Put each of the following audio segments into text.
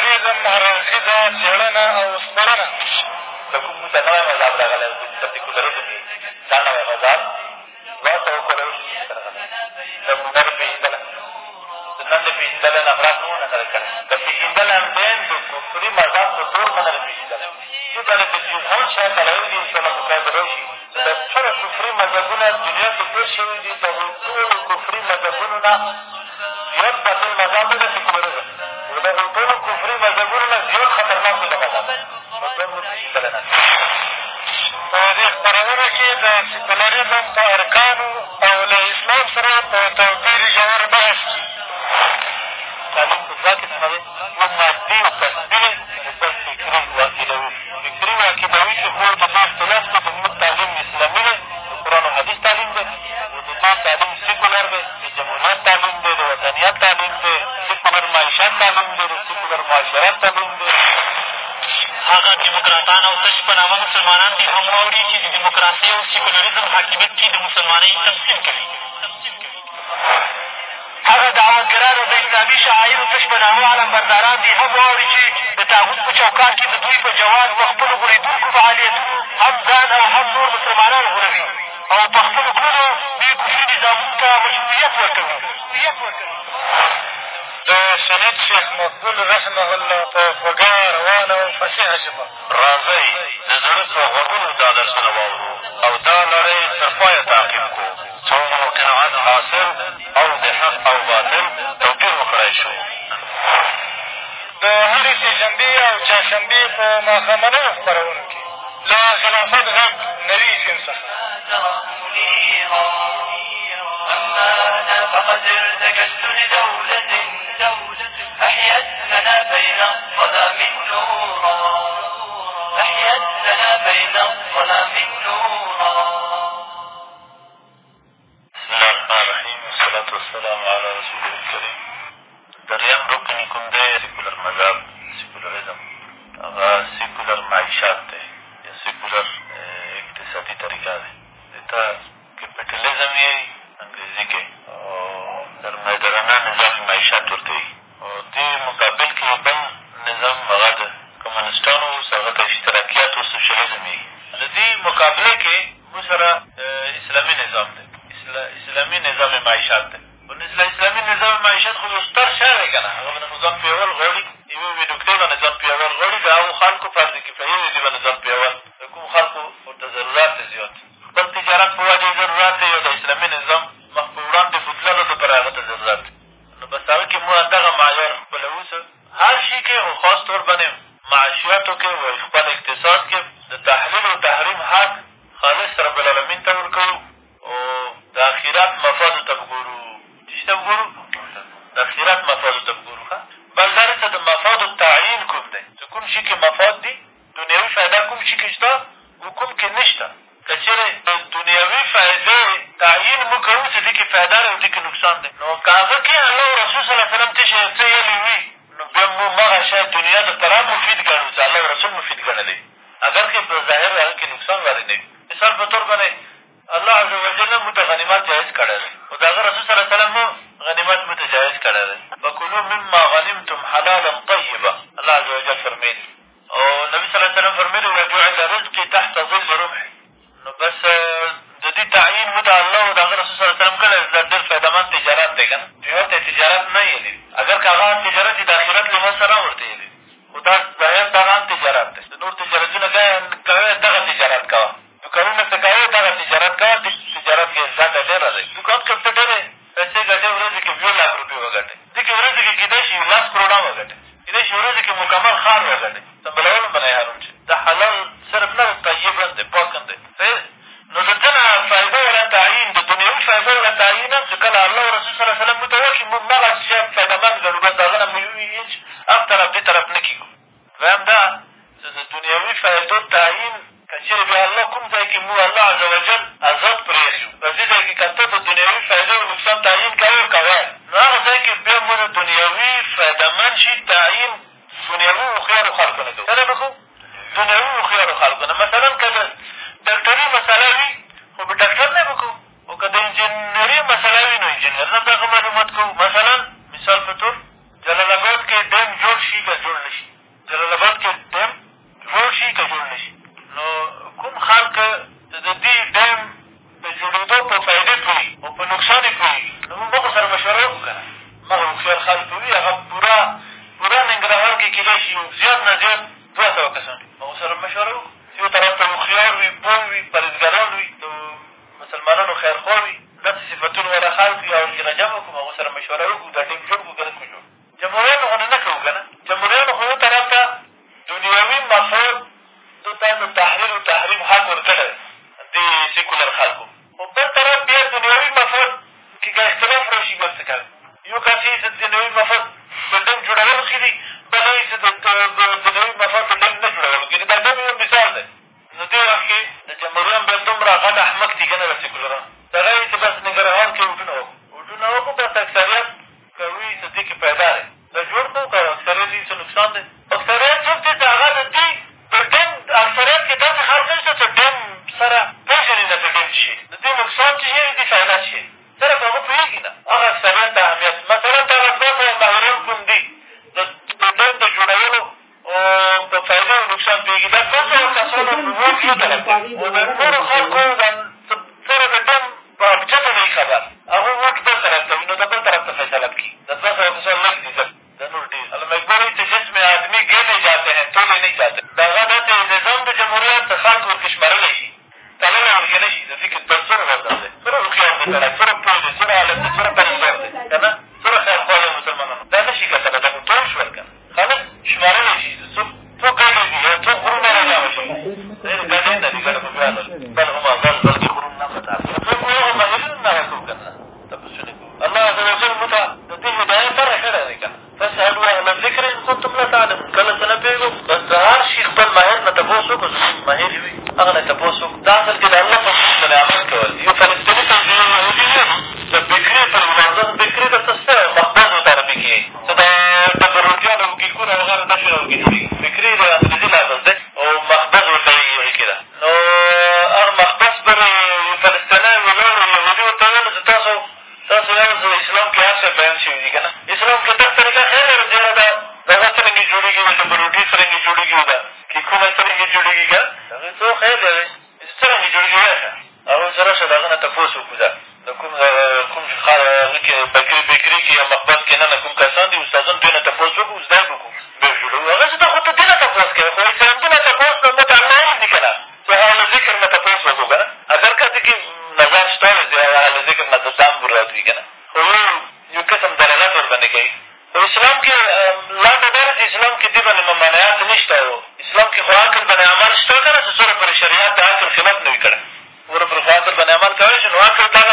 سیالیزم هررخیزه څېړنه او سپړنه د کوم متنوع ما ماښامنه خپرونه کې له خلافت غږ نوي سیم څخه فقد ارتكشت لدولة دولة احيتنا بين الظلام نورا احيتنا بين الظلام وسلم فرمایل یو کسي چې دنوي مفاد بلډنګ جوړولو کښې دي بل یې چې دنوي مفاد بلډنګ نه جوړولو کښې دي دا ډم یو مثال دی نو دې وخت کښې د جمهوریان بیا دومره غټ احمق دي که نه رسي ګلران دغه یې چې بس ننګرهار کښې وډونه وکړو وډونه وکړو بس اکثریت کوي چې دې کښې پیدا دی دا جوړ کړو که اکثریت یې څه نقصان دی اکثریت څوک دی چې هغه د دې بلډنګ اکثریت کښې داسې خلک نشته چې ډم سره پېژني نه چې ډم شي د دې نقصان چې شي د دې فایده شي طرف دی خو د نورو خلکو کې یا مقبت کښې ننه کوم کسان دي استادان دوی نه تپوس وکړو زده یې وکړو بیا جوړو هغسې ته خو ته دې نه تپوس کوې خو اسلام دې نه تپوس نو ته الله علم دي که نه خو اهل ذکر نه تپوس وکړو که نه اګر که دې کښې نظر شته دی اهل ذکر نه ته ځان ور را ځي که نه خو یو قسم دلالت ور باندې کوي خو اسلام کښې لنډه دا ده چې اسلام کښې دې باندې ممانعت نه شته اسلام کښې خو عقل باندې عمل شته که نه چې څوره پورې شریعت د عقل خلاف نه وي کړی څوره پورې خو عقل باندې عمل کولی شو نو عقل دا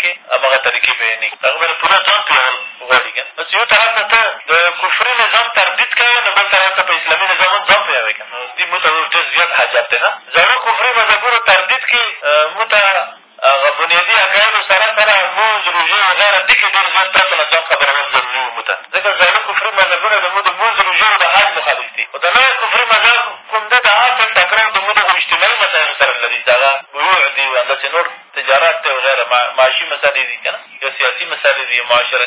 کښې هماغه طریقې بیانېږي هغه باندې پوره ځان پوهول غواړي که اوس یو طرف ته ته د کفري نظام تردید کوې نو بل طرف ته په اسلامي نظام هم ځان پوهوې که نو دې مونږ ته ډېر زیات حاجت دی نه زړو کفري مذهبونو تردید کښې مونږ ته هغه بنیادي عقایدو سره سره مونځ روژې وغیره دې کښې ډېر زیات تاسو نه ځان خبرول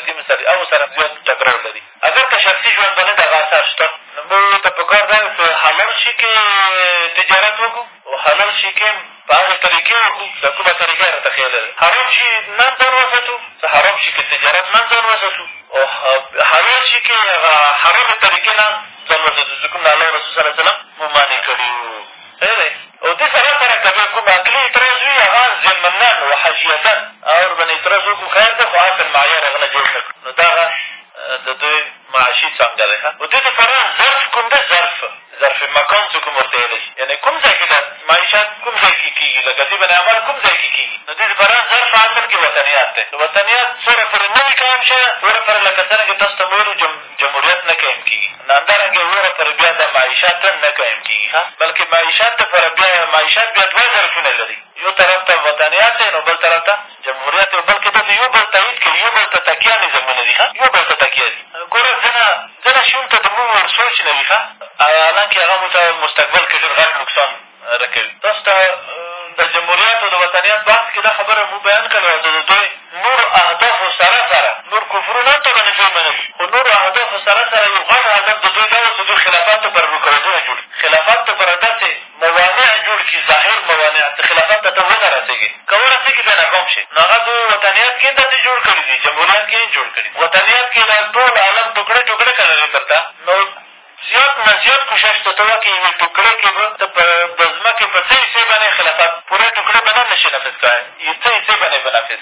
فطرتي مسلې هغو سره زیات ټکرار لري اګر که شخصي ژوند باندې دغه اثر شته نو موږ ته په کار ده په حلال شي کې تجارت وکړو او حلال شي کې په هغې طریقې وکړو د کومه طریقه یې را ته خیال حرام شي نه ځان وساتو حرام شي کې تجارت نه ځان وساتو دا دی ښه و دې دپاره ظرف کوم ده ظرف ظرف مکان څه کوم ورته ویلی یعنې کوم ځای کښې دا معیشت کوم ځای کښې کېږي لکه دې بنې عمل کوم ځای کښې کېږي نو دې دپاره ظرف اصل کښې وطنیت دی د وطنیت څوره پورې نه وي قایم شوی وره پورې لکه څرنګې تاسو ته مو ویلو جمهوریت نه قایم کېږي نو همدارنګې وره پورې بیا د معیشت نه قایم کېږي بلکې معیشت دپاره بیا معیشت بیا دوه ظرفونه لري یو طرف ته وطنیت دی نو بل طرف ته جمهوریت دی بلکې دلته یو بل تایید کوي یو بل ته تکیه نظامونه انسانیت بحث کښې دا خبره مونږ بیان کړې وه چې د دوی نور اهدافو سره سره نور کفرونه هم ته که نه شي ومنلی خو نورو اهدافو سره سره یو غټ هدف د دوی دا و چې دوی خلافات لپاره رکاوټونه جوړ خلافات لپاره داسې موانع جوړ کړي ظاهر موانع چې خلافات ته ته ونه رسېږي که ورسېږي بیا ناکام شي نو هغه دوی وطنیات کښې داسې جوړ کړي دي جمهوریت کښې هم جوړ کړي وطنیات کښې دا ټول عالم ټوکړې ټوکړې کړلې درته نو زیات نه زیات کوشش ته ته وکړې یوې ټوکړې کښې به ته په د ځمکې په څېر ستایي څه یې څه باندې په نفس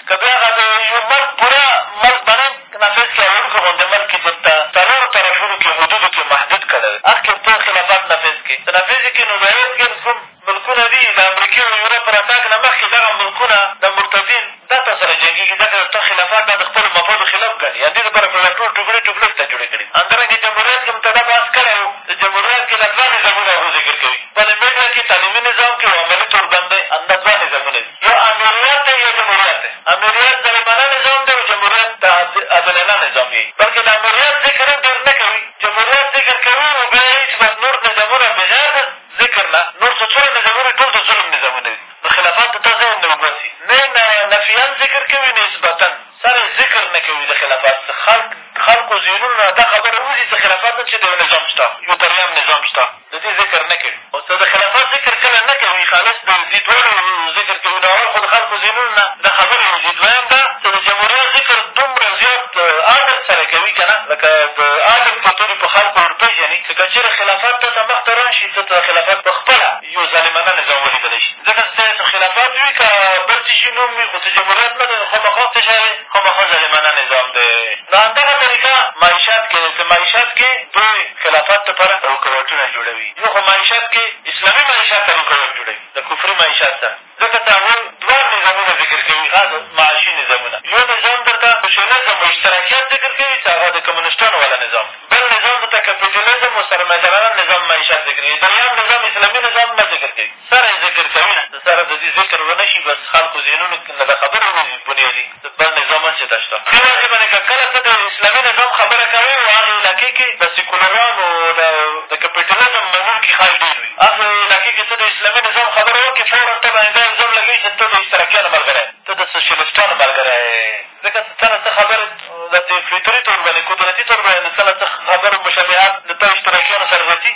دغه خلافت په خپله یو ظالمانه نظام ولیدلی شي ځکه چې تاسو خلافت وي که بل څه شي نوم وي خو څه جمهوریت نه دی نو خامخا څه شی دی خامخا ظالمانه نظام دی نو همدغه طریقه معیشت کښې د معیشت کښې دوی خلافت دپاره رکاوټونه جوړوي نو خو معیشت کښې اسلامي معیشت ته رکاوټ جوړوي د کفري معیشت ته ځکه چې هغوی دوه نظامونه ذکر کوي هغه معاشي نظامونه یو نظام در ته سوشلزم مشترکیت ذکر کوي چې هغه د کمونیزم کښې سره یې ذکر کوي نه د سره د دې ذکر ونه شي بس خلکو ذهنونو نه د خبرې وځي بنیادي بل نظام هسې ته شته دې وجې باندې که کله ته د اسلامي نظام خبره کوې او هغې علاقې کښې د سیکولرانو د کپیټالیزم منونکي خلک ډېر وي هغې علاقې کښې ته د اسلامي نظام خبره وکړې فورا ته باندې دا الزام لګوي چې ته د اشتراکیانو ملګری ته د سوشلیسټانو ملګری ځکه چې تاله څه خبرې داسې فطري طور باندې قدرتي طور باندې تاله څه خبرو مشابهات د تا اشتراکیانو سره راځي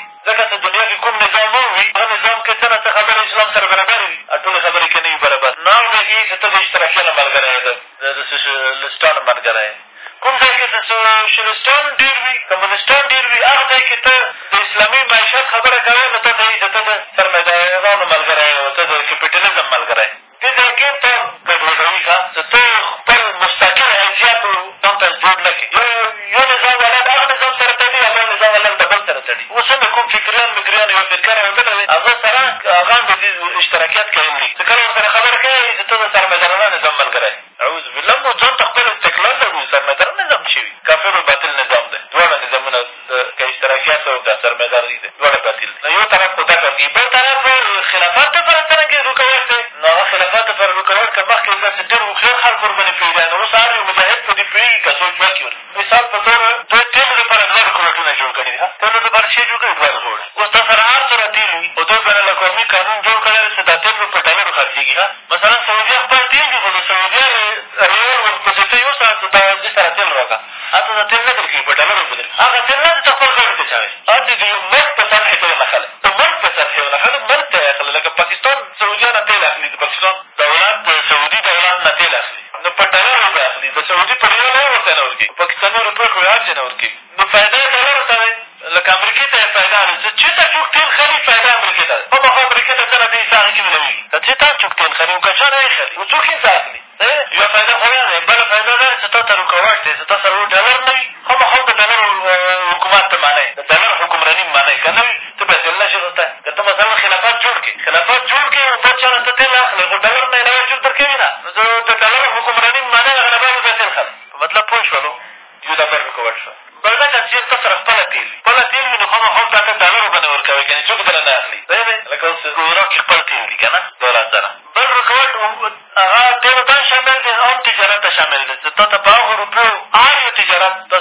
جنت ته خپل غږ ته چاغې هسې د یو ملک په سطحې ته یې نښلی د ملک په سطحې یې نښلی ملک ته یې اخلي لکه پاکستان سعودیه نه تیل اخلي د پاکستان دولت د سعودي دولت نه تیل اخلي نو په ډالر روپۍ اخلي د سعودي په ریال هم ورته نه ورکوي پاکستاني روپۍ خو یې هر څه نه ورکوي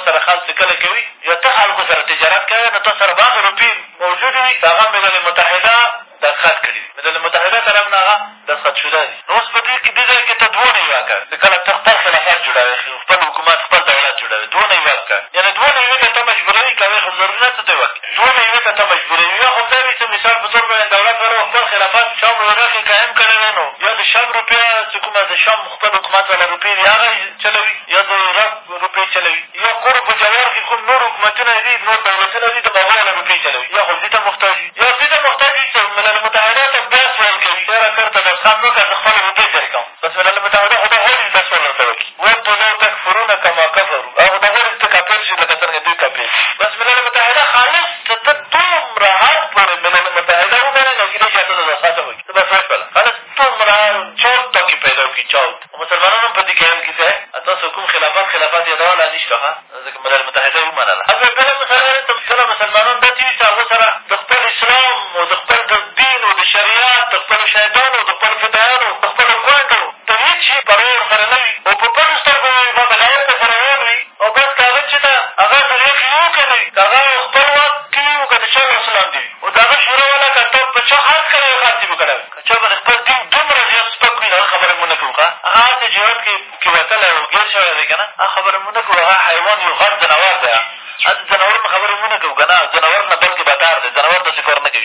سره خرڅ کله کوي یا ته خلکو سره تجارت کوې نو تا سره به هغه روپۍ موجودې وي چې هغه ملل متحده دستخط کړي دي ملل متحده طرف نه هغه دستخط شده دي نو اوس په دې کښې دې ځای کښې ته دوه نوي واکه چې کله ته خپل خلافت جوړوې خپل حکومت خپل دولت جوړوې دوه نوي واکه یعنې دوه نوي ته ته مجبوروي که وایې خو ضروري نه څه ته وکړي دوه نوي ته ته مجبوروي یا خو دا وي چې مثال په طور باندې دولت والا خپل خلافت شام عراق یې قایم کړی دی نو یا د شام روپیه چې کومه د شام خپل حکومت والا روپۍ دي هغه آیتونه به ختم وکړي ته به فهم کړه خلک دومره چاود پکې پیدا کړي چاود خو مسلمانانو هم په دې کې هم کیسه تاسو کوم خلافت خلافت یادوله نه شته ښه ځکه ملل متحده یې ومنله هلته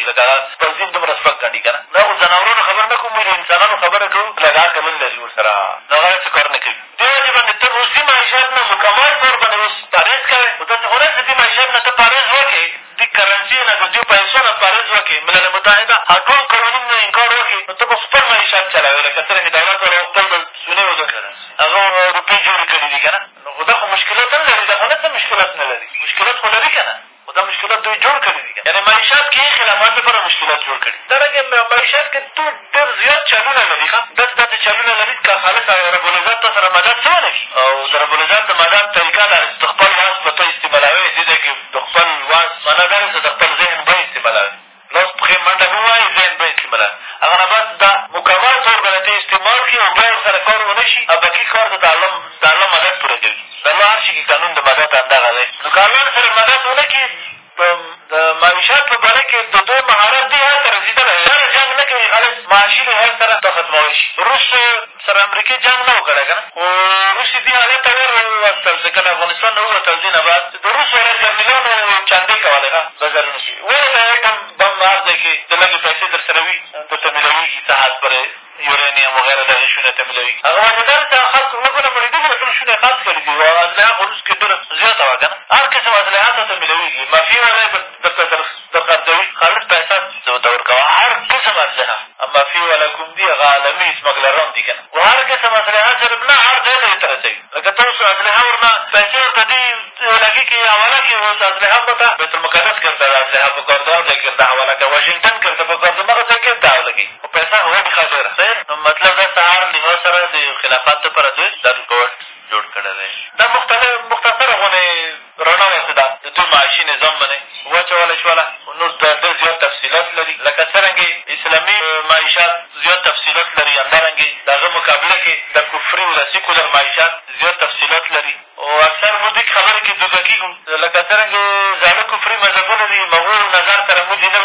لکه توضیح دومره سپک ګڼي که نه دا خو ځناورانو خبره نه کوو موږ د انسانانو خبره کوو لکه عقل نه لري ور سره دغه څه کار نه کوي دې وجې باندې ته روسي معیشت نه مکمل طور باندې اوس پارېز کوې خو داسې خو نه دې معیشت نه ته پارېز وکړې دې کرنسي نه د دې پیسو نه پارېز وکړې ملل متحده هر ټول امریکې جنګ نه وکړی که نه خو روس یې دې هغې ته ور واستول چې کله افغانستان نه ووتل دې نه بعد د روسو جرمنیانو چندې کولې ښه بزرونه شي فکردار لیکن دعوه لکه واشنګټن کښې ورته پکار زما څه کښې دعوه لګي خو پیسه خو ومې ښه ډېره صحیح نو مطلب دا سهار نیمه سره د خلافت دپاره دوی مغرور نظر سره موږ نه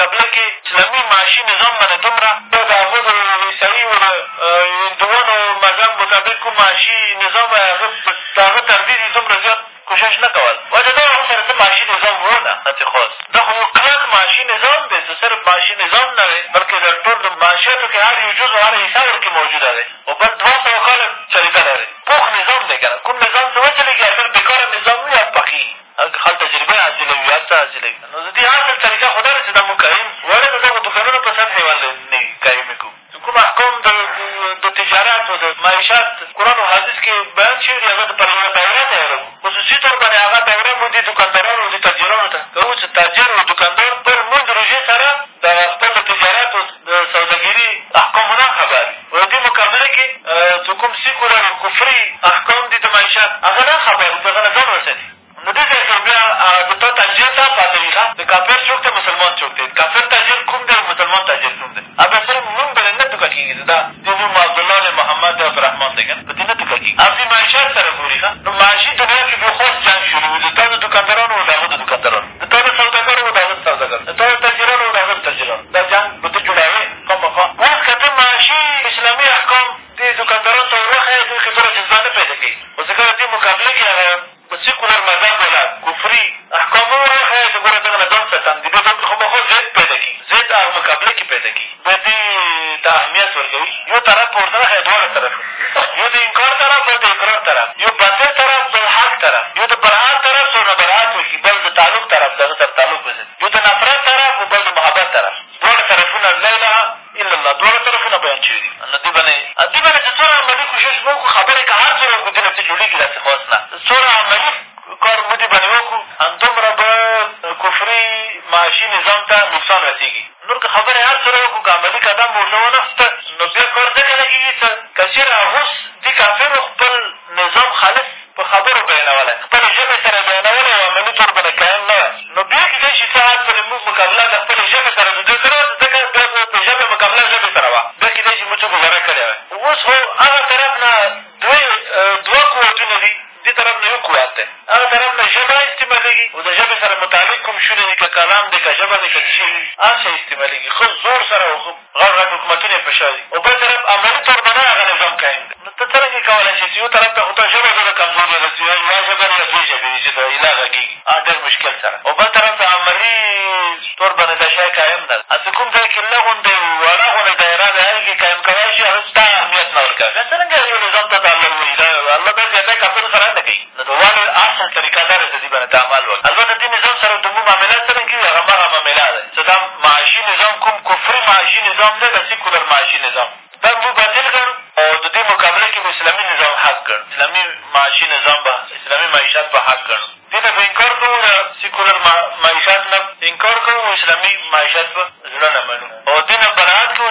قبیله کښې اسلامي معاشي نظام باندې دومره د هغه د عیسایي هندوانو مذهب مطابق کوم معاشي نظام هغه د هغه تردید یې دومره زیات کوشش نه کول وجه دا هغه سره څه معاشي نظام و نه هسې خاص دا خو کلک معاشي نظام دی چې صرف معاشي نظام نه وي بلکې د ټول د معاشیاتو کښې هر یو جز هر حصه ورکښې موجوده دی خو بل دوه سوه کاله چلېدلی دی پوخ نظام دی که نه کوم نظام چې وچلېږي اخر بېکاره نظام وي هغه پخېږي هلته تجربه حاصلوي هلته حاصلوي نو زه دې تفسیر اغوس دې کافرو خپل نظام خالص په خبرو بیانولی خپلې ژبې سره یې بیانولی او عملي طور به نه بل طرف عمري طور باندې دا شی قایم ده هسې کوم ځای کښې لږ غوندې معاشت به زړه نه منو او دین برعکس و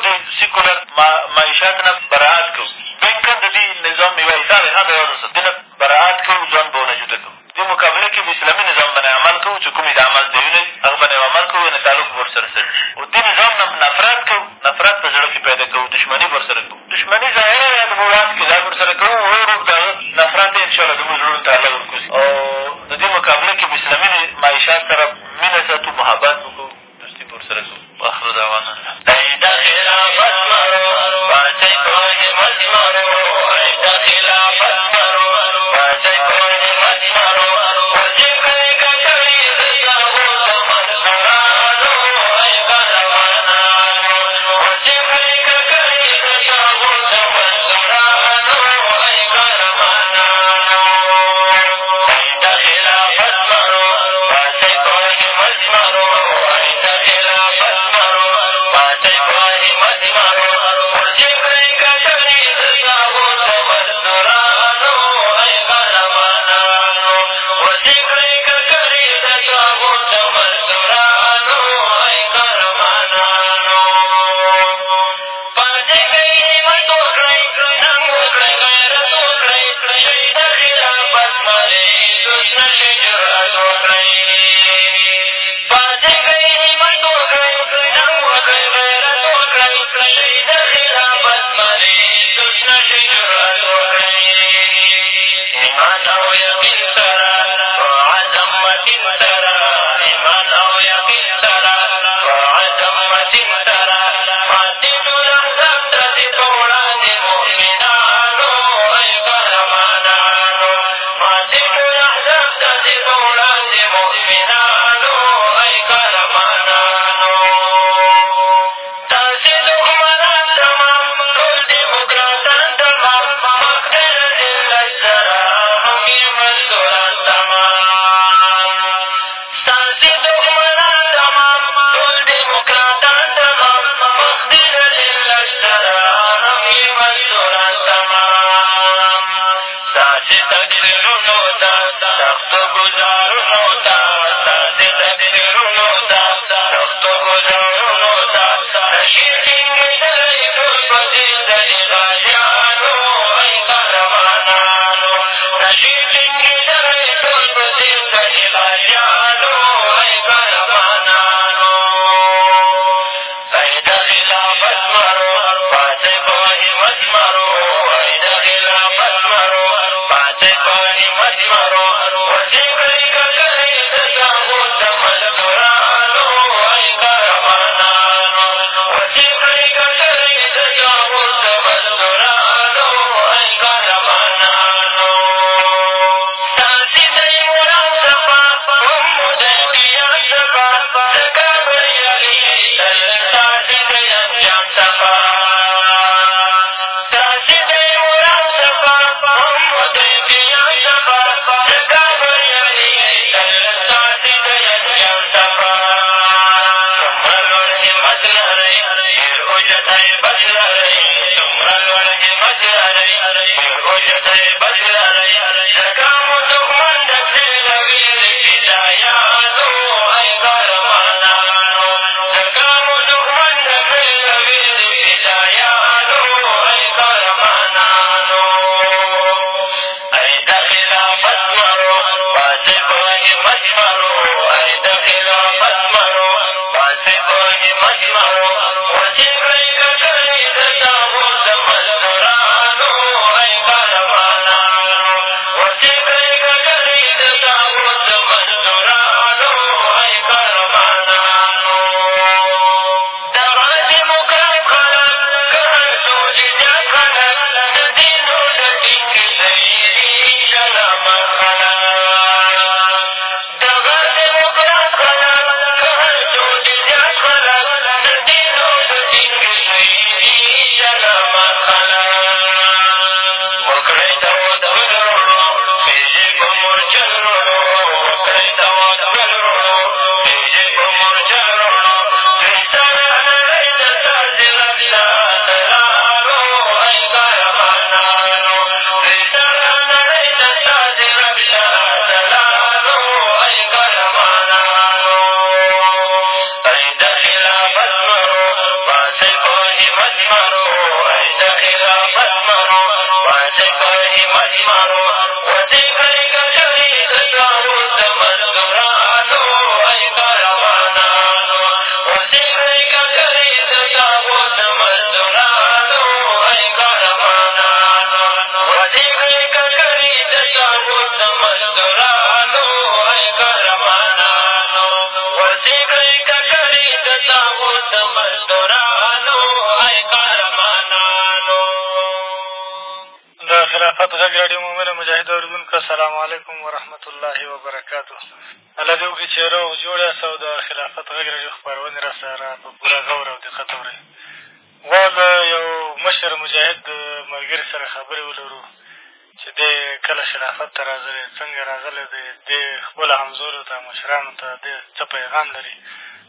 کمزورو ته مشرانو ته د څه پیغام لري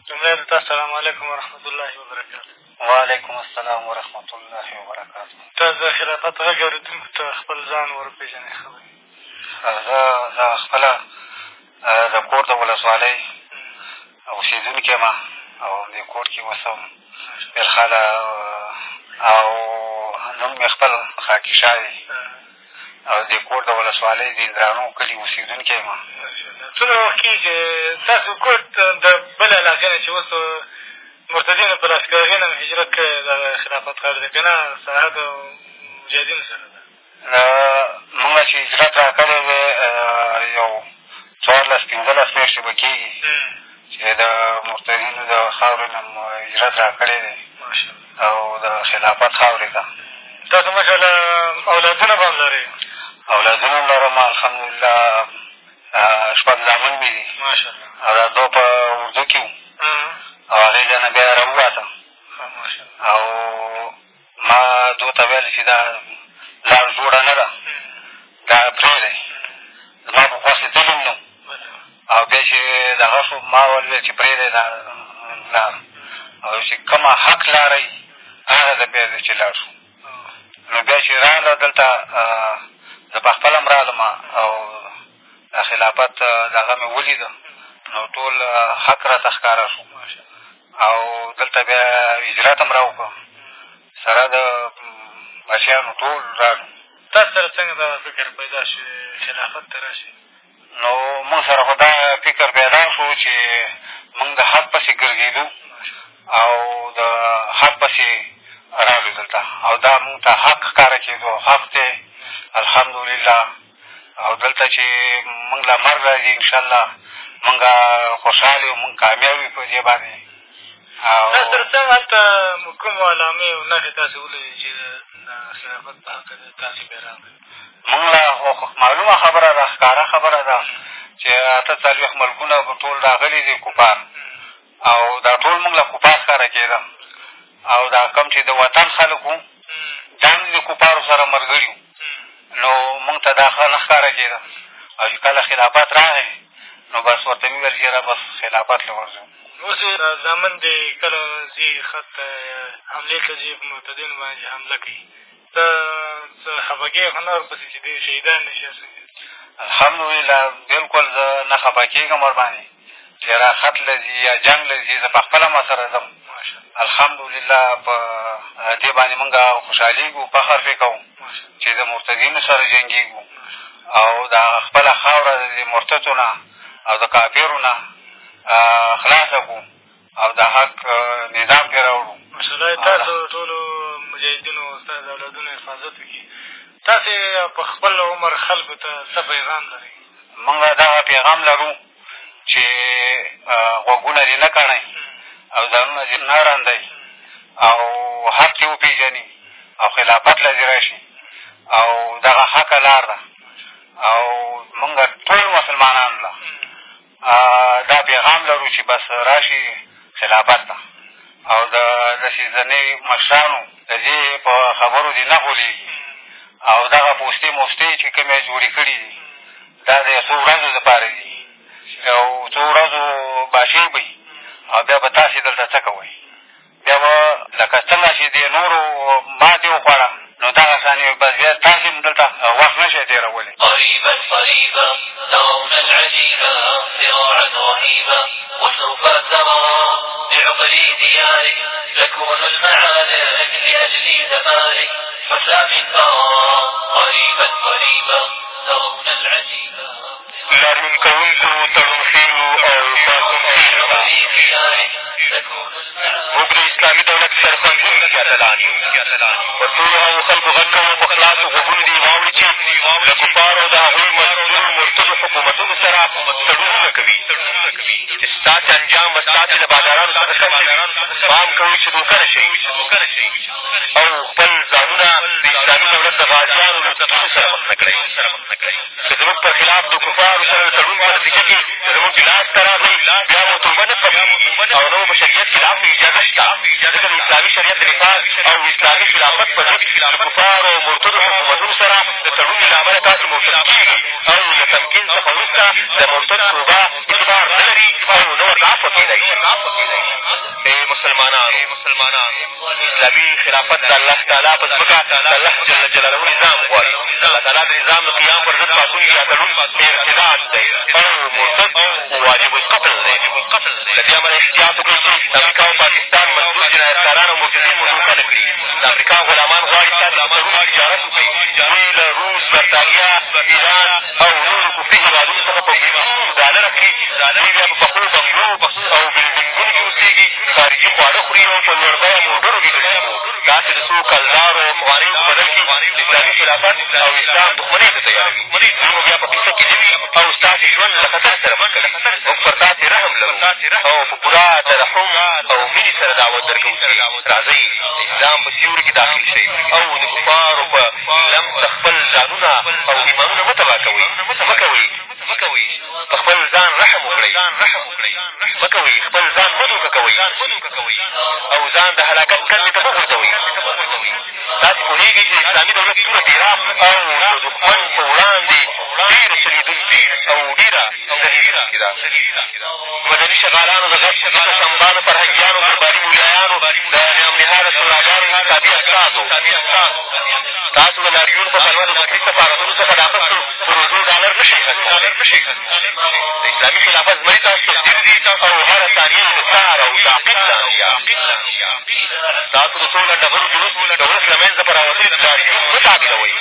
لومړی د تا سلام علیکم ورحمت الله وبرکاته وعلیکم السلام ورحمت الله وبرکاته ته د خلافت غږ اورېدونکو ته خپل ځان ورپېژنې ښه زه زه خپله د کور د ولسوالۍ اوسېدونکی یم او همدې کور کښې اوس هم بېلخاله او نوم مې خپل خاکي شاه دی او د کور د ولسوالۍ د درانو کلي اوسېدونکی یم څومره وخت کېږي چې تاسو کور د بلې علاقې نه چې اوس مرتدینو په لاس کښې نه هجرت کړی دغه خلافت غر دی که نه ساحه د مجاهدینو سره ده مونږ چې هجرت را کړی دی یو څوارلس پېنځلس میاشتې به کېږي چې د مرتدینو د خاورې نه هجرت را کړی دی او د خلافت خاورې ته تاسو ماشاءالله اولادونه به هم لرئ اولادونه لرم الحمدلله شپږ زامن مې دي او دا دوه په اردو کښې وو او هغې ځای نه بیا را ووته او ما دو ته ویل چې دا لار جوړه نه ده دا پرېږدئ زما په خوښ لیدلي نه او بیا چې دغه شو ما ول ویل چې پرېږدئ دا لار او چې کومه حق لاره وي هغه ته بیا چې لاړ شو نو بیا چې راغله دلته زه پهخپله هم راغلم او دا خلافت د هغه مې ولیده نو ټول حق را ته ښکاره شو او دلته بیا اجرات هم را وکړه سره د بچیانو ټول راغلو تاسو سره څنګه دغه فکر پیدا شي خلافت ته را شي نو مونږ سره خو دا فکر پیدا شو چې مونږ د حق پسې ګرځېدو او د حق پسې راغلو دلته او دا مونږ ته حق ښکاره کېدو حق ته الحمدلله او دلته چې مونږ له مرګ را ځي انشاءالله مونږ خوشحاله یو مونږ کامیاب یو په دې باندې تاسو تر څنګ هلته کوم علامې او نښې تاسې ولیدې چې د خلافت په حقه د تاسې بیرغ مونږ له معلومه خبره ده ښکاره خبره ده چې اته څلوېښت ملکونه به ټول راغلي دي کوپان او دا ټول مونږ له کوپا ښکاره کېده او دا کوم چې د وطن خلک وو دا هم د کوپارو سره ملګري وو دا ښه نه ښکاره کېده او چې کله خلافت راغی نو بس ورته مې ویل چې یاره بس خلافت له ورځو اوس زامن دې کله ځي خط حملې ته ځي په معتدینو باندې حمله کوي ته څه خفه خو نه ورپسې چې دوی شهیدان نه شي الحمدلله بلکل زه نه خفه کېږم ورباندې چې را خط له ځي یا جنګ له ځي زه په خپله مسره ځم الحمدلله په دې باندې مونږ خوشحالېږو فخر پرې کوو چې د مرتدینو سره جنګېږو او د هغه خپله خاوره د مرتدو نه او د کافرو نه خلاصه کړو او د حق نظام پرې را وړو خدای تاسو ټولو مجاهدینو استاد اولادونو حفاظت وکړي تاسې په خپل عمر خلکو ته څه پیغام لرئ مونږ دغه پیغام لرو چې غوږونه دې نه کڼئ او ځانونه دې نه رندئ او حق یې وپېژني او خلافت له دې را شي او دغه حقه لار ده او مونږ ټول مسلمانانو له دا پیغام لرو چې بس راشي خلافت ته او د داسې ځینې مشرانو د دې په خبرو دې نه غولېږي او دغه پوستې موستې چې کومې جوړې کړي دي دا د څو ورځو دپاره دي او څو ورځو باشي به او بیا به تاسې دلته څه کوئ بیا به لکه څنګه چې دې نورو ماتې وخوړه نو دغه شان یو بس بیا تاسې هم دلته وخت نه شئ تېرولی قريبا قريبا ترون العجيبة صراعا رهيبا وسوف ترى بعقل ديارك تكون المعارك لأجل زمانك فسام ترى قريبا قريبا ترون العجيبة لارمون كونكو ترون خيلو أو باكم خيلو تكون موږ د اسلامي دولت سرخوږونکي اتلان یو په ټولو هغو خلکو غږ کوو په خلاصو غوږونو دې واوري چې له کفارو د هغوی مزدورو مرتدو حکومتونو سره تړونونه کوي چې ستاسې انجام به ستاسې د بادارانو څخه کم نه وي پام کوئ چې دوکه نه شئ او خپل ځانونه د اسلامي موږ د غازیانو له تقسیم سره مخ نه کړئ چې زموږ په خلاف د کفارو سره د تړون په نتیجه کښې زموږ لاس ته راغی بیا مو توبه نه قبلېږي او نه مو په شریعت کښې لا اجازه شته ځکه د اسلامي شریعت د نفاق او اسلامي خلافت په ضد د کفارو او مرتدو حکومتونو سره د تړون له امله تاسې موقف کېږي او له تمکین څخه وروسته د مرتد توبه اعتبار نه لري او نه ورلافه کېدی ای مسلمانانو اسلامي خلافت د الله تعالی په ځمکه د الله جل جل چلول نظام غواړي الله تعالی د نظام د قیام پر ضد پاڅون یا تړون ارتداد دی او مرتد واجب القتل دی له دې امله احتیاط وکړئ چې د امریکا او پاکستان مزدور جنایتکاران او مرتدین مدوخه نه کړي د امریکا غلامان غواړي تاسې په سرونو تجارت وکړي دوی له روس برطانیا ایران او نورو کفري هېوادونو څخه په بلیونونو ډالره کړي دوی بیا په پخو بنګلو او بلډینګونو کښې کېږي خارجي خواړه خوري او په لوړ بیه موټرو کې ګرځي داسې د څو کلدارو خوارۍ په بدل کښې د اسلامي خلافت او اسلام دښمنۍ ته تیاروي دوی خو بیا په کیسه کښې نه وي او ستاسې ژوند له خطر سره مخ کوي موږ پر تاسې رحم لرو او په پوره ترحم او مینې سره دعوت در کوو چې راځئ د اسلام په سیورو کښې داخل شئ او د کفارو په لمسه خپل ځانونه او ایمانونه مه تباه کوئ مه کوئ مه کوئ په خپل ځان رحم وکړئ مه کوئ خپل ځان مه دوکه کوئ او ځان د هلاکت کندې ته مه غورځوئ تاسې پوهېږئ چې د اسلامي دولت ټوله تیراب او د دښمن په وړاندې ډېره چلېدونکې او ډېره ځلېدونکې ده مدني شغالانو د غږ ځکه سمبانو فرهنګیانو درباري مولیایانو د نیامنهاله شوراګانو انتخابي استازو تاسو د لاریون په پلوه د مکري سفارتونو څخه د اخستو د اسلامي خلافت زمري تاسو دین دي تاسو او هره ثانیه د سهر او تعقید لاندې تاسو د څو لنډغرو جلوس د ولس له منځه په راوتلي دا دین مه تعبیروئ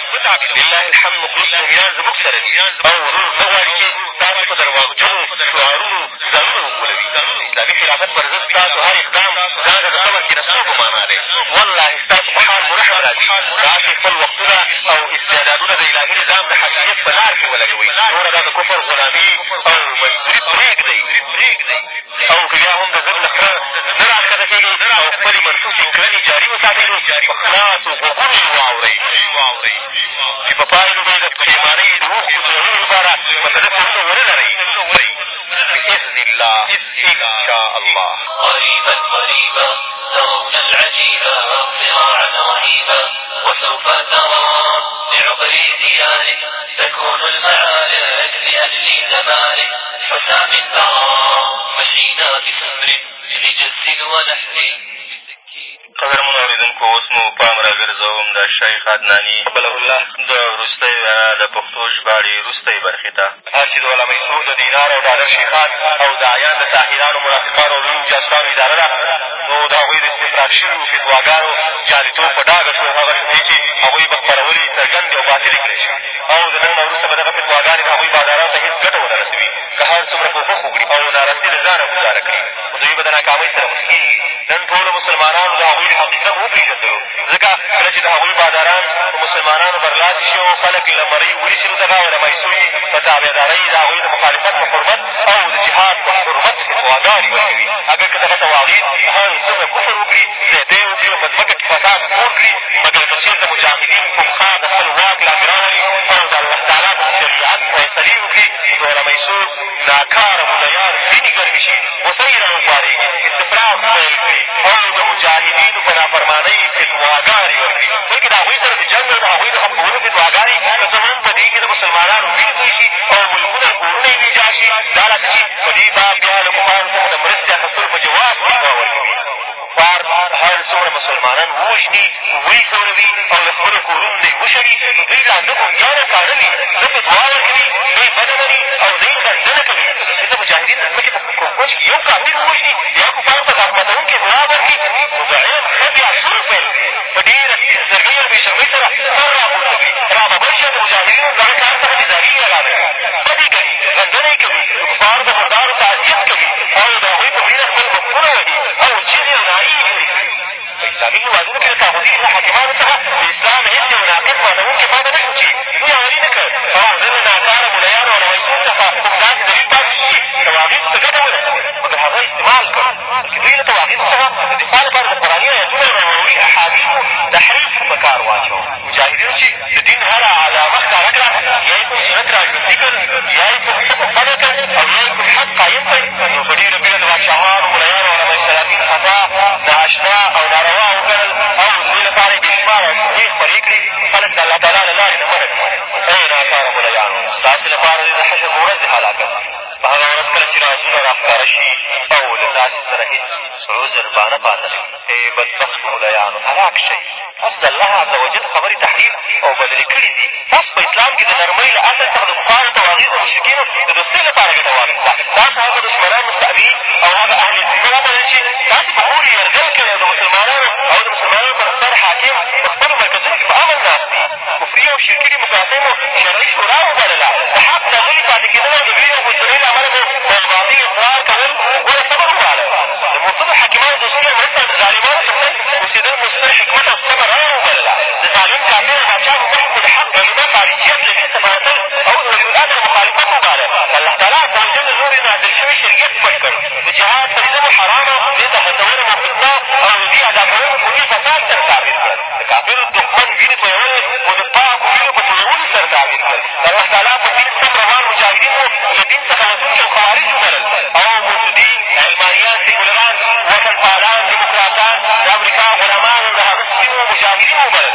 لله الحمد مخلص مؤمنان زموږ سره دي او ورور نه غواړي چې تاسو په درواغجنو شعارونو ځانونه وغولوي اسلامي خلافت پر ضد تاسو هر اقدام ځان ته د قبر کښې رسو په معنا دی والله ستاسو په حال مو رحم را ځي تاسې خپل وختونه او استعدادونه د الهي نظام د حاکمیت په لار کښې ولګوئ کفر غلامي او مزدوري پرېږدئ او که بیا هم د زر نه کړه نه را کېږئ او خپلې کړنې جاري وساتئ خلاصو غوږونو یې واورئ چې په پایلو به د پښېمانۍ د اوښکو لپاره ونه لرئ بإذن الله إن شاء الله قريبا قريبا ترون العجيبة صراعا رهيبا وسوف ترى لعبري زيادة شیخ عدناني قبله الله د وروستۍ وینا د پښتو ژباړې وروستۍ برخې ته هر چې د علامه اسمو د دینار او ډالر شیخان او داعیان د تاهیرانو منافقانو او لویو جاسوسانو اداره ده نو د هغوی د استفراق شویو فتواګانو جالیتوب په ډاګه شو هغه شبهې چې هغوی به خپرولې څرګندې او باطلې کړی شي او د نن نه وروسته به دغه فتواګانې د هغوی بازارانو ته هېڅ ګټه ونه رسوي هر څومره کوښښ وکړي او ناراستي له ځانه ګوزاره کړي خو دوی به د ناکامۍ سره مخ کېږي نن ټولو مسلمانانو د هغوی حقیقت وپېژندلو ځکه کله چې د هغوی باداران په مسلمانانو برلاسي شي او خلک یې لمرۍ ونیسي نو دغه علمای سوي په تابعدارۍ د هغوی د مخالفت په حرمت او د جهاد په حرمت فتواګانې ورکوي اګر که دغه تواغید هر څومره کفر وکړي زیاتی وکړي او په ځمکه کښې فساد خپور کړي مګر که چېرته مجاهدین کوم خان د خپل واک لاګران سړي وکړي نو رمیسور ناکاره ملیان وینې ګرمې شي غوسه یې را وپارېږي استفراغ پیل کړي او د مجاهدینو په نافرمانۍ پسې دعاګانې ورکړي بلکې د هغوی سره د جنګ او د هغوی د خپلولو کښې دعاګانې که څه هم په دې کښې د مسلمانانو وینې توی شي او ملکونه کورونه یې ویجاع شي دا لکه چې په دې باب بیا له کفارو څخه د نن څومره مسلمانان ووژني ویځوروي او له خپلو کورونو نه یې وشړي نو دوی لا نه ګونګیانه کاره وي نه په دواړه کوي نه یې بده مني او نه یې کنډنه کوي ځکه مجاهدین د ځمکې په کوچ کښې یو کافر ووژني یا کفارو ته غاپمتونکې فتوحې خپرې کړي خلک د الله تعالی له لارې نه منعي ای ناکاره ملایانو ستاسې لپاره دې د حشر په ورځ د هلاکت په هغه ورځ کله چې رازونه را ښکاره شي ځان سره هېڅ روزن بانه پاته شي ای بدبختو ملایانو هلاک شئ تاسو د الله عز وجل خبرې تحریف او بدلې کړي دي تاسو په اسلام کښې د نرمۍ له اصل څخه د کفارو ته او هغوی د مشرکینو د دوستۍ لپاره ګټه واخېسته تاسو هغه دشمنان مستعبین او هغه اهل زینه وبلل چې تاسو په اور یرګل کړی او د مسلمانانو او د مسلمانانو پر سر حاکم په خپلو مرکزونو کښې په امن ناست دي کفري او شرکي ډیموکراسۍ مو شرعي شورا وبلله د حق نه غلي پاتې کېدل او د ویرې او حجرې له امله مو کلمه خارجیت له دین څخه راتل او د وجوداتو مخالفت وباله که الله تعالی ځانګړي له لورې نازل شوی شریعت پټ کړ د جهاد تنظیمو حرامه دې ته هڅونه مو فتنه او د دې ادا کولو کلي فساد سره تعبیر کړل د کافرو دښمن وینې تویولې خو د پاکو وینو په تویولو سره تعبیر کړل د الله تعالی په دین سم روان مجاهدینو له دین څخه وتونکي او خوارج وبلل او مسودین علمانیان سیکولران وطنپالان ډموکراتان د امریکا غلامان او د هغه سپینو مجاهدین وبلل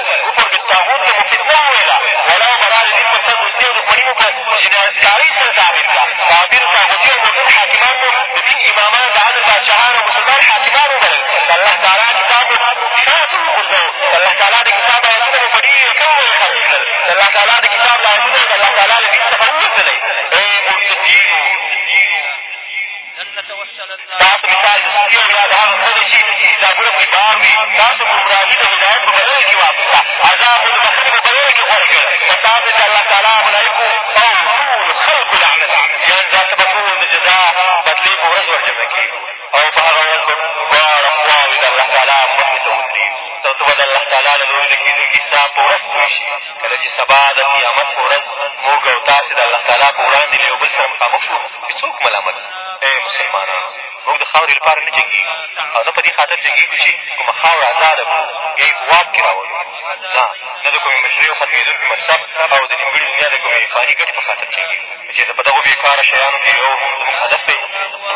دښمني وباسي چې د کارۍ سره ثابت کړه تعبیر تاغوتي او موجود حاکمان مو د دین امامان د عدل بادشاهان او مسلمان حاکمان وبلل د الله تعالی کتاب مو شاته وغورځوو د الله تعالی د کتاب ایتونه مو په ډېر کم وخت کړل د الله تعالی د تاسو مثال د سوري او یا د هغه څه دی چې حسابونه پرې بار وي تاسو ګمراهي د هدایت په بلنه کښې واخېسته عذاب د بخښنې په بلنه کښې غوره کړل په تاسو چې الله تعالی ملایکو او ټول خلکو لعنت یعنې تاسو به ټول د جزا بدلې په ورځ ورجمع کېږو او په هغه ورځ به دواړه خواوې د الله تعالی مخې ته ودرېږو تر څو به د الله تعالی له لورې د کېدونکي حساب په ورځ پوه شي کله چې سبا د قیامت په ورځ موږ او تاسې د الله تعالی په وړاندې له یو بل سره مخامخ شو چې څوک ملامت مسلمانانو موږ د خاورې لپاره نه جنګېږو او نه په دې خاطر جنګېږو چې کومه خاوره آزاده کړو یا یې په واک کښې راولو نه نه د کومې مشرۍ او ختمېدونکي مصب او د نیمګړې دنیا د کومې فاني ګټې په خاطر جنګېږو چېرته په دغو بېکاره شیانو کښې یو هم زموږ هدف دی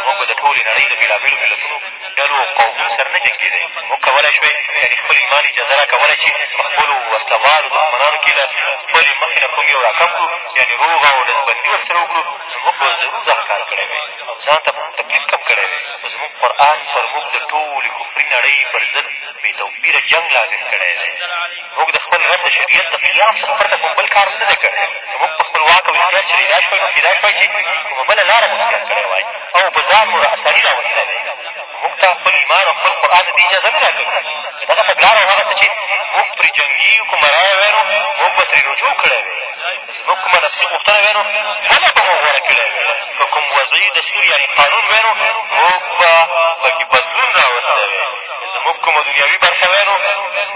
موږ به د ټولې نړۍ له بېلابېلو ملتونو ډلو او قومونو سره نه جنګېدی موږ کولی شوی یعنې خپل ایمان اجازه را کولی چې په خپلو وسله والو دښمنانو کښې له خپلې مخې نه کوم یو را کم کړو یعنې روغ او ډزبندي ورسره وکړو نو موږ به ضرور دغه کار کړی وی ځان ته مونږ تکلیف کم کړی دی خو زموږ قرآن پر موږ د ټولې کفري نړۍ پر ضد بې توپیره جنګ لازم کړی دی موږ د خپل رب د شریعت د قیام څخه پرته کوم بل کار نه دی کړی زموږ په خپلواک او اختیار چې ردا شوی نو کېدای شوی چې کومه بله لاره مو اختیار کړی وای او په ځان مو راسري را وتلی دی موږ ته خپل ایمان او خپل قرآن د دې اجازه نه را کوي چې دغه تګلاره او هغه څه چې موږ پرې جنګېږو کومه رایه ویلو موږ به ترې رجوع کړی وی زموږ کومه نفسي غوښتنه ویلو هله به مو غوره کړی وی که کوم وضعي دستور یعنې قانون ویلو موږ به پکې بدلون را وستی وی موږ کومه دنیاوي برخه وینو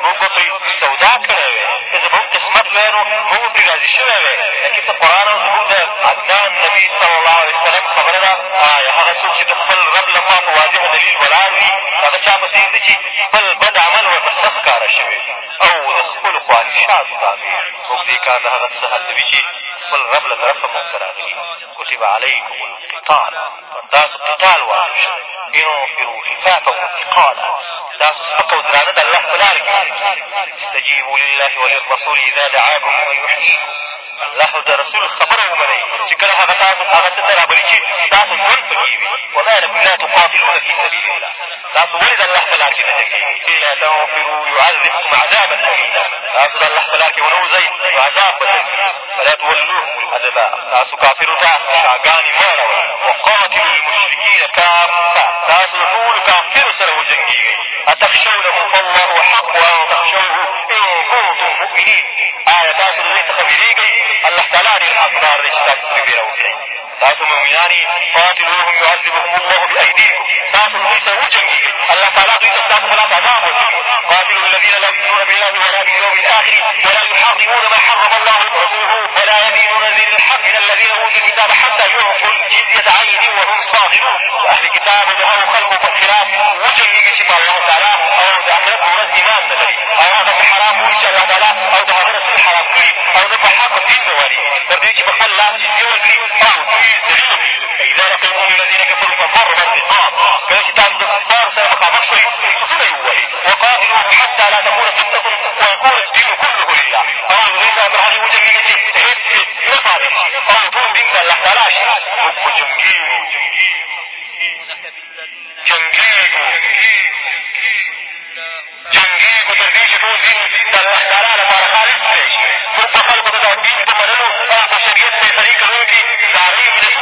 موږ به پرې سودا کړی وی که زموږ قسمت وینو موږ به پرې راضي شوی وی لکه څه قرآن او زموږ د عدنان نبي صلی الله علیه وسلم خبره ده هغه څوک چې د خپل رب لخوا په واضحه دلیل ولاړ وي هغه چا پسې ځي چې خپل بد عمل ورته څه ښکاره شوی او د خپلو خواهشاتو تابع موږ دې کار د هغه څه هڅوي چې خپل رب له طرفه موږ ته راغلي كتب عليكم القتال پر تاسو قتال واجب شوی خفافا وثقالا تاسو سپک او درانه د الله په لار کښې استجیبوا لله وللرسول اذا دعاکم ویحییکم الله د رسول خبره ومنئ چې کله هغه تاسو هغه څه ته رابلي چې تاسو ژوند په کښې وي وما لکم لا تقاتلون في سبیل الله تاسو ولې د الله په لار کښې نه جنګېږئ الا تنفروا یعذبکم عذابا الیما تاسو د الله په لار کښې ونوځئ نو عذاب به فلا تولوهم الادبا تاسو کافرو ته شاګانې مه اړوئ وقاتلوا المشرکین کافه تاسو د ټولو کافرو سره وجنګېږئ أتخشونه فالله حق أن تخشوه إن كنتم مؤمنين آیا تاسو د دوی الله تعالی ډېر حقدار دی چې تاسو پرې قاتلوهم یعذبهم الله بأیدیکم تاسو د دوی الله تعالی دوی ته ستا په خلاف عذاب ورکړي قاتلوا الذین لا یؤمنون بالله ولا باليوم الآخر ولا يحرمون ما حرم الله ورسوله ولا يدينون دين الحق من الذين اوتوا الكتاب حتى يعطوا الجزية عن يد وهم صاغرون اهل کتاب د هغو خلکو په خلاف وجنګېږي چې په الله تعالی او د آخرت په ورځ ایمان نه لري او هغه په حرام وایي چې الله تعالی او د هغه رسول حرام کړي او نه په حق دین غواړي تر دې چې په خپل لاس جزیه ورکړي او دوی ذلیل کړي فإذا لقيتم الذين كفروا فضرب الرقاب کله چې تاسو د کفارو سره مخامخ شئ سوسونه یې ووهئ وقاتلوهم حتى لا تكون فتنة ويكون الدين كله لله او دین د ابراهیم وجنګېږي چې هېڅ هېڅ نه پاتې شي او ټول دین د الله تعالی شي موږ به جنګېږو جنګېږو جنګېږو تر دې چې ټول دین د الله تعالی لپاره خالص کړی موږ به خلکو ته دا دین په منلو او په شریعت په طریق لرونکي ډارېږو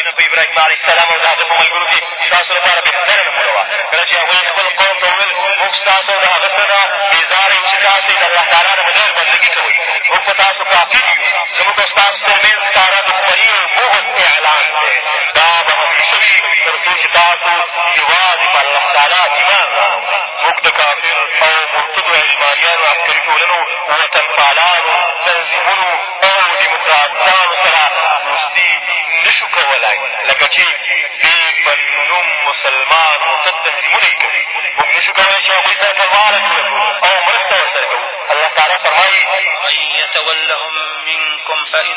نمونه په ابراهیم علیه السلام او د هغه په ملګرو کښې ستاسو لپاره بهتره نمونه وه کله چې هغوی خپل قوم ته وویل موږ ستاسو او د هغه څه نه بېزاره یو چې تاسې د الله تعالی نه بغیر بندګي کوئ موږ په تاسو کافر یو زموږ او ستاسو تر منځ ښکاره دښمني او بغض اعلان دی دا به همېشه وي تر څو چې تاسو یوازې په الله تعالی ایمان راوړئ موږ د کافر او مرتدو علمانیانو عسکري ټولنو وطنپالانو تنظیمونو او ډیموکراتانو سره دوستي نشو کولای لکه چې دې په نوم مسلمان مرتد تنظیمونه یې کوي موږ نشو کولی چې هغوی ته سرواله جوړ او مرسته ورسره کوو الله تعالی فرمایي من یتولهم منکم فانه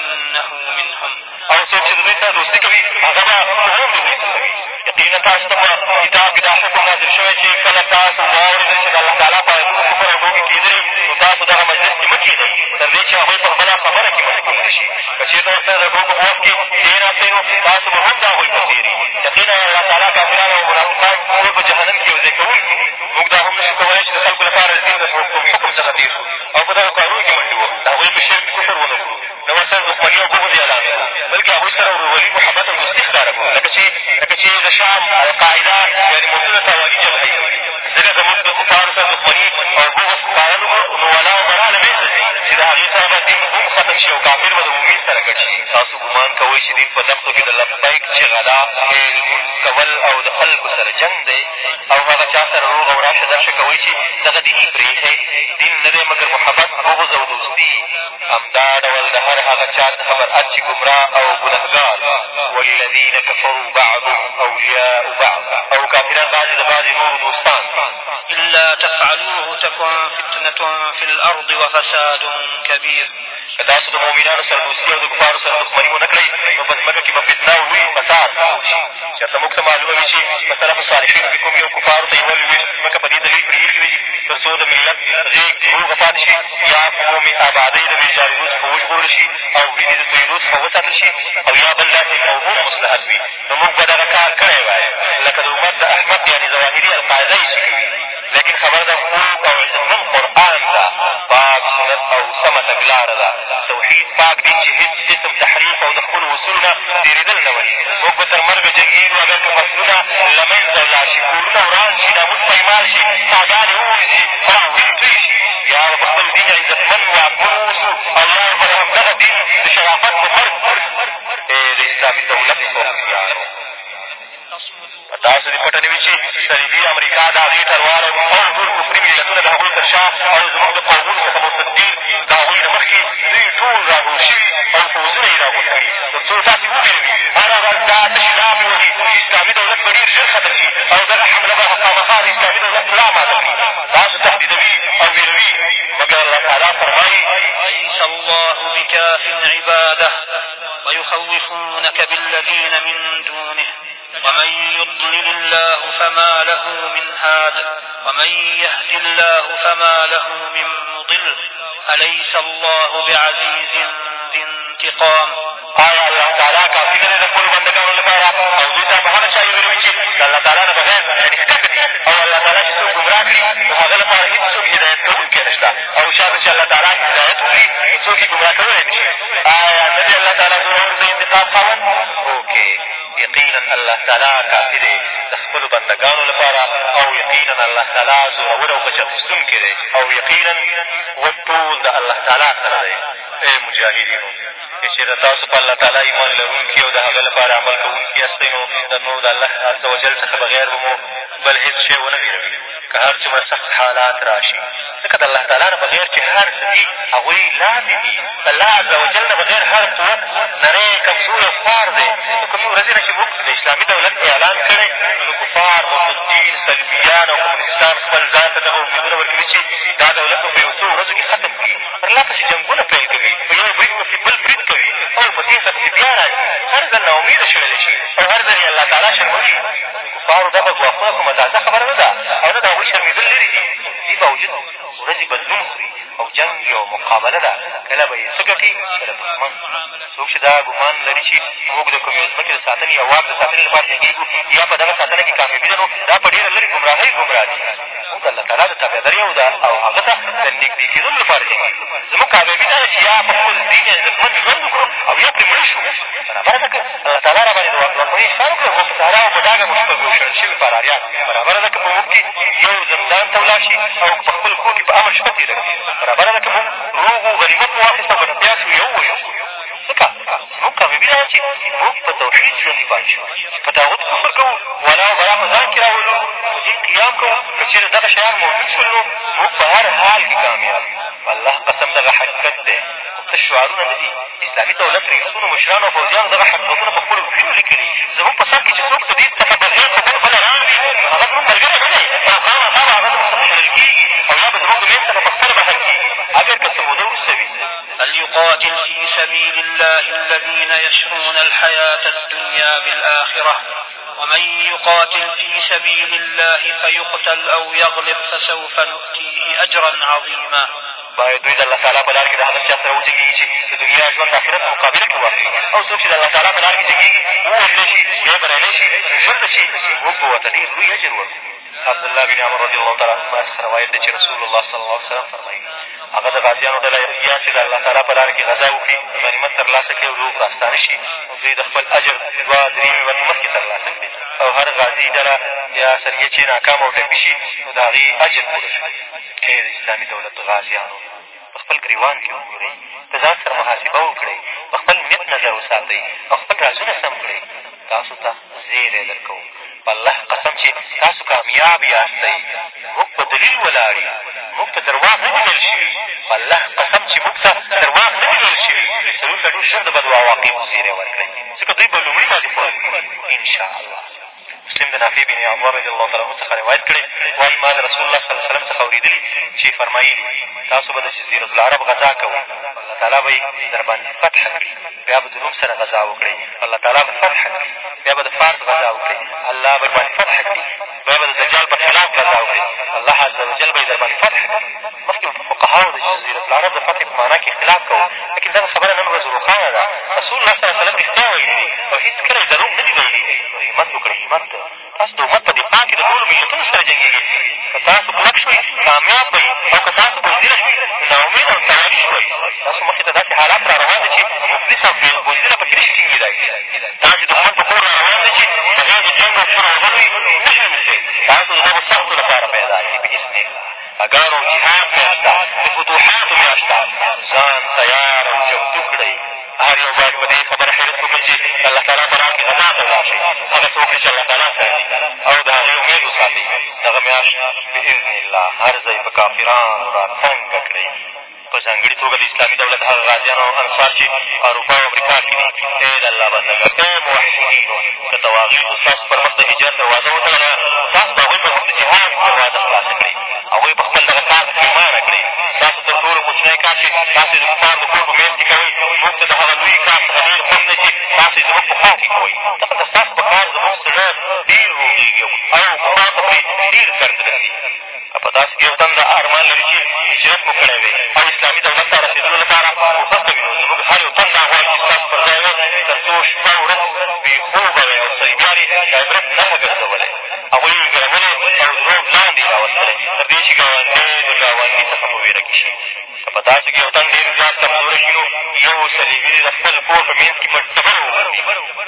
منهم او څوک چې د دوی سره دوستي کوي هغه به هم د دوی سره کوي دېنه تاسو ته په کتاب کښې دا حکم نازل شوی چې کله تاسو واورېدل چې د الله تعالی په ایتونو کفر او ټوکې کېدلې نو تاسو دغه مجلس کښې مه کښېنئ تر دې چې هغوی په خپله خبره کښې مجبور نه شي که چېرته ورته د ټوکو په وخت کښې کښېناستئ نو تاسو به هم د هغوی په څېر یي یقینا الله تعالی کافران او منافقان ټول په جهنم کښې یو ځای کوونکي دي موږ دا هم نه شو کولی چې د خلکو لپاره د دین د حکم څخه تېر شو او په دغه کارونو کښې منډې وهو د هغوی په شرک کفر ونه کړو د ورسره دښمني او بغض یې اعلان کړو بلکې هغوی سره ورورولي محبت او دوستي ښکاره کړو لکه چې لکه چې د شام القاعده یعنې موجوده تاواني جبهه یې ځکه که موږ د کفارو سره دښمني او بغض قایل وکړو نو ولا او برا له منځه ځي چې د هغې سره به دین هم ختم شي او کافر به د امید سره ګډ شي تاسو ګمان کوئ چې دین په دښتو کښې د لبیک چغه ده لمونځ کول او د خلکو سره جنګ دی او هغه چا سره روغ او راشه درشه کوئ چې دغه دین یې پرېښی دین نه دی مګر محبت بغض او دوستي همدا ډول د هر هغه چا څخه برعت چې ګمراه او ګنهګار والذین کفروا بعضهم اولیاء بعض او کافران بعضې د بعضې نورو دوستان إلا تفعلوه تكن فتنة في الأرض وفساد كبير که تاسو د مؤمنانو سره دوستي او د کفارو سره دښمني ونه کړئ نو په ځمکه کښې به فتنه او لوی فساد شي چېرته موږ ته معلومه وي چې په طرف صالحینو کښې کوم یو کفارو ته یوه لوی ځمکه په دې دلیل پرېښې وي تر څو د ملت غېږ روغه پاتې شي یا په قومي ابادۍ د ویجاروس څخه وژغورل شي او وینې د تویدو څخه وساتل شي او یا بل داسې موهوم مصلحت وي نو موږ به دغه کار کړی وای لکه د عمر د احمد یعنې ظواهري القاعده یې چې کوي لیکن خبره ده خوږ او عزتمن قرآن ده پاک سنت او سمه تګلاره ده توحید پاک دین چې هېڅ جسم تحریف او د خپلو اصولو نه تېرېدل نه ولي موږ به تر مرګه جنګېږو اګر که فصلونه له منځه ولاړ شي کورونه وران شي ناموس پایمال شي ساګانې ووځي فراوین پرې شي یا به په خپل دین عزتمن واکمن اوسو او یا به همدغه دین د شرافت په مرګ مرګ د اسلامي دولت په په تاسو دې پټه نه وي چې صلیبي امریکا د هغې ټروال او او نور کفري ملتونه د هغوی تر شا او زموږ د قومونو څخه مستدین د هغوی نه مخکې دوی ټول راغون شوي او پوځونه یې راغون کړي تر څو تاسې وبېروي هره ورځ دا تشې لامې وهي اسلامي دولت به ډېر ژر ختم شي او دغه حمله به خامخا د اسلامي دولت ملا ماته کړي تاسو تهدیدوي او ویروي مګر الله تعالی فرمایي ليس الله بكاف عباده ويخوفونك بالذين من دونه ومن يضلل الله فما له من هاد ومن يهد الله فما له من مضل أليس الله بعزيز ذي انتقام آية الله تعالى کافي نه د خپلو بندګانو لپاره او دوی ته بهونه چا یوروي چې د الله تعالی نه بغیر یعنې او الله تعالى چې څوک ګمراه کړي نو هغه لپاره هېڅ څوک او چا ته چې الله تعالى هدایت وکړي نو څوک خاوند هوکې یقینا الله تعالی کافي دی د خپلو بندګانو لپاره او یقینا الله تعالی زورور او بچ اخیستونکی دی او یقینا ټول د الله تعالی سره دی ای مجاهدینو که چېرې تاسو په الله تعالی ایمان لرونکي او د هغه لپاره عمل کوونکي یاستئ نو نو د الله عز وجل څخه بغیر به مو بل هېڅ شی ونه ویروي که هر څومره سخت حالات را شي ځکه د الله تعالی نه بغیر چې هر څه دي هغوی لاندې دي د الله عز وجل نه بغیر هر قوت نری کمزوری خوار دی نو کومې ورځې نه چې موږ د اسلامي دولت اعلان کړی نو کفار مفدین سلفیان او کمونستان خپل ځان ته دغه امیدونه ورکوي چې دا دولت به په یو څو ورځو کښې ختم کړي پرلاپسې جنګونه پیل کوي په یو برید پسې بل برید کوي او پسې پسې بیا را ځي هر ځل ناامیده شړلی شي او هر ځل یې الله تعالی شرموي کفارو دغه ګواښونه کومه تازه خبره نه ده او نه د هغوی شرمېدل لرې دي دې باوجود ورځې بدلون خوري او جنګ یو مقابله ده کله به یې څه ګټي کله دښمن څوک چې دا ګمان لري چې موږ د کومې ځمکې د ساتنې یا واک د ساتنې لپاره جنګېږو یا په دغه ساتنه کښې کامیابي ده نو دا په ډېره لرې ګمراهۍ ګمراه دي موږ الله تعالی ته تابعداري او او هغه ته د نږدې کېدلو لپاره دي زموږ کامیابي دا ده چې یا په خپل دین عزتمند ژوند وکړو او یا پرې مړه شو بنابره ده که الله تعالی را باندې د واکمنۍ احسان وکړو خو په سهارا او په ډاګه مو شپږ وشړل شوي فراریان برابره ده که په موږ کښې یو زندان ته ولاړ شي او په خپل کور کښې په امن شپه تېره کړي برابره ده که موږ روغ غنیمت مو واخېست او بنبیا شو یو وویو ځکه موږ کامیابي دا چې موږ په توحید ژوندي پاتې شو په تاغوت کفر کوو ولا او بلا په ځان کښې را ولو په دین قیام کوو که چېرې دغه شیان موجود شول نو موږ په هر حال کښې کامیاب یو الله قسم دغه حقیقت دی ته شعارونه نه دي اسلامي دولت رئیسونو مشرانو او پوځیانو دغه حقیقتونه په خپلو وینو لیکلي زموږ په سر کښې چې څوک د دې څخه بغیر په بل بله ران وي هغه زموږ ملګری نه دی خامخا به هغه زموږ څخه شړل کېږي او یا به زموږ د منځ څخه په خپله بهر کېږي وليقاتل في سبيل الله الذين يشرون الحياة الدنيا بالآخرة ومن يقاتل في سبيل الله فيقتل أو يغلب فسوف نؤتيه أجرا عظيما باید دوی د الله تعالی په لار کښې د هغه چا سره وجنګېږي چې د دنیا ژوند اخرت مقابله کښې واخلي او څوک چې د الله تعالی په لار کښې جنګېږي ووژلی شي بیا بریالی شي نو ژر به شي موږ به ورته ډېر لوی اجر ورکړو عبدالله بن عمر رضی الله تعالی عنهما څخه روایت دی چې رسول الله صلی الله علیه وسلم فرمایي هغه د غازیانو ډله یا چې د الله تعالی په لاره کښې غذا وکړي غنیمت ترلاسه کړي او د اوږ راستانه شي دوی د خپل اجر دوه درې میوت مخکې ترلاسه کړي او هر غازي ډله یا سریه چې ناکام او ټپي شي نو د هغې اجر پوره شي ای د اسلامي دولت غازیانو په خپل ګریوان کښې وګورئ په ځان سره محاسبه وکړئ په خپل نیت نظر وساتئ او خپل رازونه سم کړئ تاسو ته زیری در کوو په الله قسم چې تاسو کامیاب یاستئ موږ په دلیل ولاړ یو موږ په درواغ نه منل شوي په الله قسم چې موږ ته ترواغ نه دي ویل شوي زموږ ته ډېر ژر د بدوعا واقعو زیری ورکړئ ځکه دوی به لومړي ماتې خوړلي انشاءالله مسلم د نافع بن عمر رضي الله تعالی څخه روایت کړی وایي ما د رسول الله صلی الله علیه وسلم څخه اورېدلي چې فرمایلي تاسو به د جزیرة العرب غذا کوئ الله تعالی به یې در باندې فتح کړي بیا به د روم سره غذا وکړئ الله تعالی به فتح کړي بیا به د فارس غزا وکړي الله به باندې فتح کړي بیا به د دجال په خلاف غزا وکړي الله عز وجل به یې در باندې فتح کړي مخکې به فقهاو د جزیرة العرب د فتحې په معنا کښې اختلاف کوو لکن دغه خبره نن ورځ روښانه ده رسول الله صلی وسلم رښتیا ویلي دي او هېڅکله یې دروغ نه دي ویلي همت وکړئ همت تاسو د امت په دفاع کښې د ټولو ملتونو سره جنګېږئ که تاسو کلک شوئ کامیاب به او که تاسو بزدله شوئ ناامید او تیاري شوئ تاسو مخکې ته داسې حالات را روان دي چې مفلس او بزدله پکښې نه شي ټینګېدای راغلی نشي اوسي هغه خو د دغو سختو لپاره پیدا شي بإذن الله اګار او جهاد بیا شته د فتوحاتو بیا شته ځان تیار او چمتو کړئ هر یو باید په دې خبره حیرت وکړي چې د الله تعالی په لار کښې غذا ته ولاړ شئ هغه څوک چې الله تعالی سره دي او د هغې امید وساتئ دغه میاشت بإذن الله هر ځای په کافرانو را تنګه کړئ په ځانګړې توګه د اسلامي دولت هغه غازیان او انصار چې اروپا او امریکا کښې دي ای د الله بندګان ای موحدینو که تواغیتو ستاسو پر مخ د هجرت دروازه وتړله تاسو به هغوی پر مخ د جهاد دروازه خلاصه کړئ هغوی په خپل دغه کار پښېمانه کړئ تاسو تر ټولو کوچنی کار چې تاسو د کفار د کور په منځ کښې کوئ موږ ته د هغه لوی کار څخه ډېر خوند دی چې تاسو یې زموږ په خوا کښې کوئ ځکه ستاسو په کار زموږ زړه ډېر روغېږي او کفار ته پرې ډېر درد رسېږي په داسې یو تن دا ارمان لري چې هجرت مو کړی دی او اسلامي دولت ته رسېدلو لپاره کوښښ کوي نو زموږ هر یو تن دا غواړي چې ستاسو پر ځای تر څو شپه ورځ بې خوبه وی او صلیبیان یې د عبرت نښه ګرځولی هغوی یې ګرولې او روب لاندې یې راوستلی تر دې چې ګاونډی د ګاونډي څخه په وېره کښې شي که په داسې کښې یو تن ډېر زیات کمزوره شي نو یو صلیبي د خپل کور په مینځ کښې په ډبره وغورځي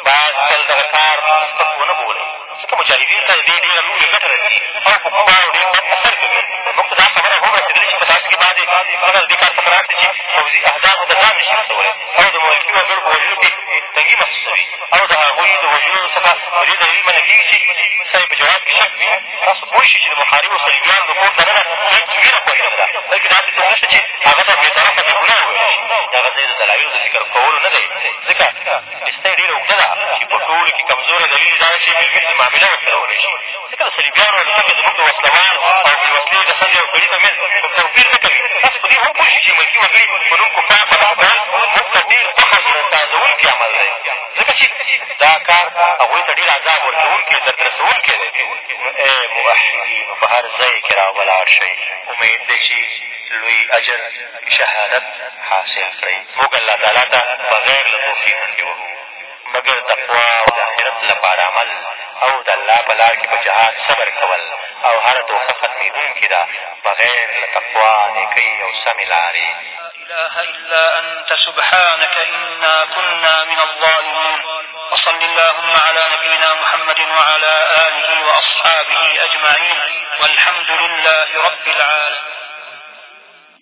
باید خپل دغه کار سپک ونه بولئ ځکه مجاهدین ته د دې ډېره لویه ګټه رسېږي خلک په کوم اړ ډېر بد اثر کوي موږ ته دا خبره هم رسېدلې چې په تاسو کښې بعضې خلک د دې کار څخه راشي چې پوځي اهدافو ته ځان نه شي رسولی او د ملکي وګړو په وژلو کښې تنګي محسوسوي او د هغوی د وژلو څخه په دې دلیل منع کېږي چې صاحب په جواب کښې شک وي تاسو پوه شئ چې د محاربو صلیبیانو د کور دننه هېڅ وېره پاتې نه ده بلکې داسې څوک نه شته چې هغه ته بېطرفه بېګناه وویل شي دغه ځای د دلایلو د ذکر کولو نه دی ځکه لسته یې ډېره اوږده ده چې په ټولو کښې بېلابېلې معاملې ورسره وکړی شي ځکه د صلیبیانو ځکه زموږ د وسلوال او بېوسلې د ښځې او سړي ترمنځ په توپیر نه کوي تاسو په دې هم پوه شئ چې ملکي وګړي په نوم کفار پناه کړل موږ ته ډېر فخر تازوونکی عمل دی ځکه چې دا کار هغوی ته ډېر عذاب ورکوونکی درد رسوونکی دی ای موحدینو په هر ځای کښې را ولاړ شئ امید دی چې لوی اجر شهادت حاصل کړئ موږ الله تعالی ته بغیر له توفیق کې وګورو مګر تقوا او د آخرت لپاره عمل او د الله په لار کښې په جهاد صبر کول او هره توښه ختمېدونکې ده بغیر له تقوا نېکۍ او سمې لارې إله إلا أنت سبحانك إنا كنا من الظالمين وصل اللهم على نبينا محمد وعلى آله وأصحابه أجمعين والحمد لله رب العالمين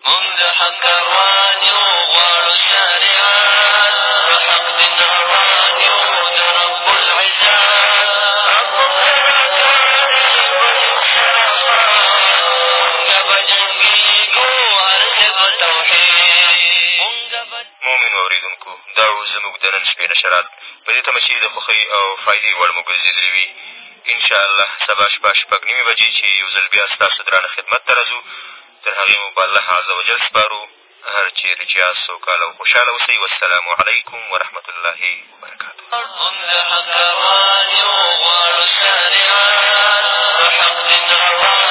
موږ د حق روان یو غواړو شاریان په حق د ناروا او زموږ د نن شپې نشرات په دې تمه چې د خوښۍ او فایدې وړ مو ګرځېدلې وي انشاءالله سبا شپه شپږ نیمې بجې چې یو ځل بیا ستاسو درانه خدمت ته راځو تر هغې مو په الله عز وجل سپارو هر چېرې چې یاست سوکاله او خوشحاله اوسئ والسلام علیکم ورحمة الله وبرکاته حق